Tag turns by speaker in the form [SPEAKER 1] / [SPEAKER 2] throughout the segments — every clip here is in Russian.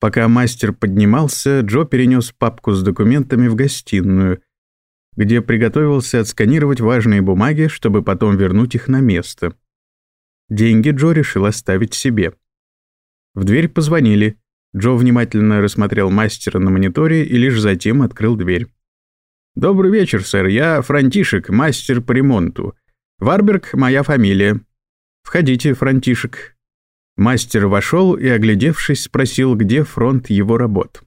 [SPEAKER 1] Пока мастер поднимался, Джо перенес папку с документами в гостиную, где приготовился отсканировать важные бумаги, чтобы потом вернуть их на место. Деньги Джо решил оставить себе. В дверь позвонили. Джо внимательно рассмотрел мастера на мониторе и лишь затем открыл дверь. «Добрый вечер, сэр. Я Франтишек, мастер по ремонту. Варберг — моя фамилия. Входите, Франтишек». Мастер вошел и, оглядевшись, спросил, где фронт его работ.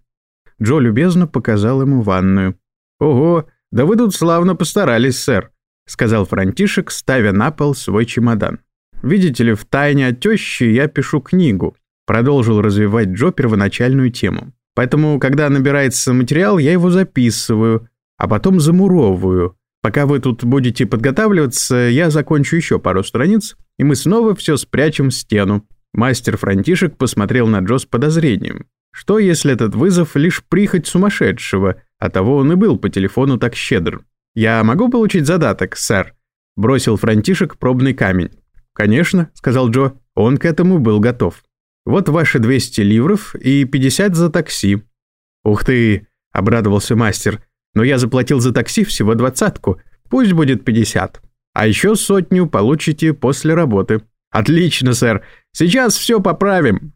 [SPEAKER 1] Джо любезно показал ему ванную. «Ого, да вы тут славно постарались, сэр», — сказал Франтишек, ставя на пол свой чемодан. «Видите ли, в тайне от тещи я пишу книгу», — продолжил развивать Джо первоначальную тему. «Поэтому, когда набирается материал, я его записываю, а потом замуровываю. Пока вы тут будете подготавливаться, я закончу еще пару страниц, и мы снова все спрячем в стену. Мастер Франтишек посмотрел на Джо с подозрением. Что, если этот вызов лишь прихоть сумасшедшего, а того он и был по телефону так щедр? «Я могу получить задаток, сэр?» — бросил Франтишек пробный камень. «Конечно», — сказал Джо, — он к этому был готов. «Вот ваши 200 ливров и 50 за такси». «Ух ты!» — обрадовался мастер. «Но я заплатил за такси всего двадцатку, пусть будет 50. А еще сотню получите после работы». «Отлично, сэр. Сейчас все поправим».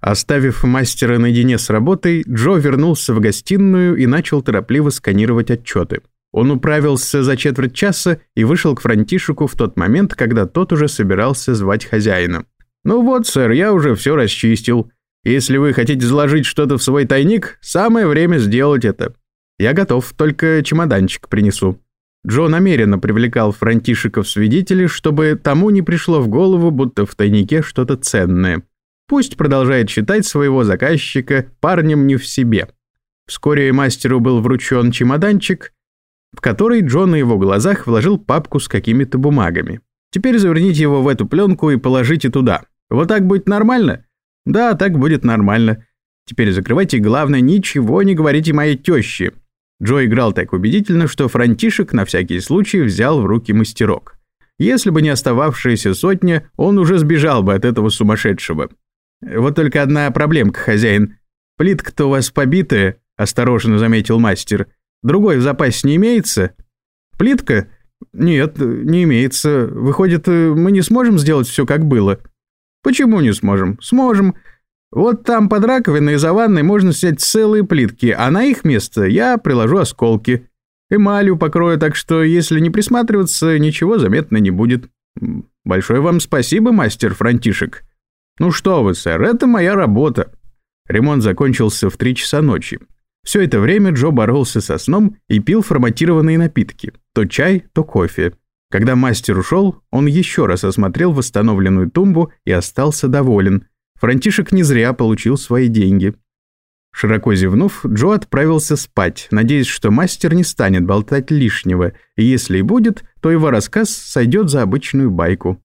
[SPEAKER 1] Оставив мастера наедине с работой, Джо вернулся в гостиную и начал торопливо сканировать отчеты. Он управился за четверть часа и вышел к Франтишеку в тот момент, когда тот уже собирался звать хозяина. «Ну вот, сэр, я уже все расчистил. Если вы хотите заложить что-то в свой тайник, самое время сделать это. Я готов, только чемоданчик принесу». Джо намеренно привлекал Франтишека в свидетели, чтобы тому не пришло в голову, будто в тайнике что-то ценное. Пусть продолжает считать своего заказчика парнем не в себе. Вскоре мастеру был вручен чемоданчик, в который Джо на его глазах вложил папку с какими-то бумагами. Теперь заверните его в эту пленку и положите туда. Вот так будет нормально? Да, так будет нормально. Теперь закрывайте, главное, ничего не говорите моей теще. Джо играл так убедительно, что Франтишек на всякий случай взял в руки мастерок. Если бы не остававшаяся сотня, он уже сбежал бы от этого сумасшедшего. Вот только одна проблемка, хозяин. Плитка-то у вас побитая, осторожно заметил мастер. Другой в запасе не имеется? Плитка? Нет, не имеется. Выходит, мы не сможем сделать все как было. Почему не сможем? Сможем. Вот там под раковиной и за ванной можно снять целые плитки, а на их место я приложу осколки. Эмалью покрою, так что если не присматриваться, ничего заметно не будет. Большое вам спасибо, мастер Франтишек. Ну что вы, сэр, это моя работа. Ремонт закончился в три часа ночи. Все это время Джо боролся со сном и пил форматированные напитки. То чай, то кофе. Когда мастер ушел, он еще раз осмотрел восстановленную тумбу и остался доволен – Франтишек не зря получил свои деньги. Широко зевнув, Джо отправился спать, надеясь, что мастер не станет болтать лишнего, и если и будет, то его рассказ сойдет за обычную байку.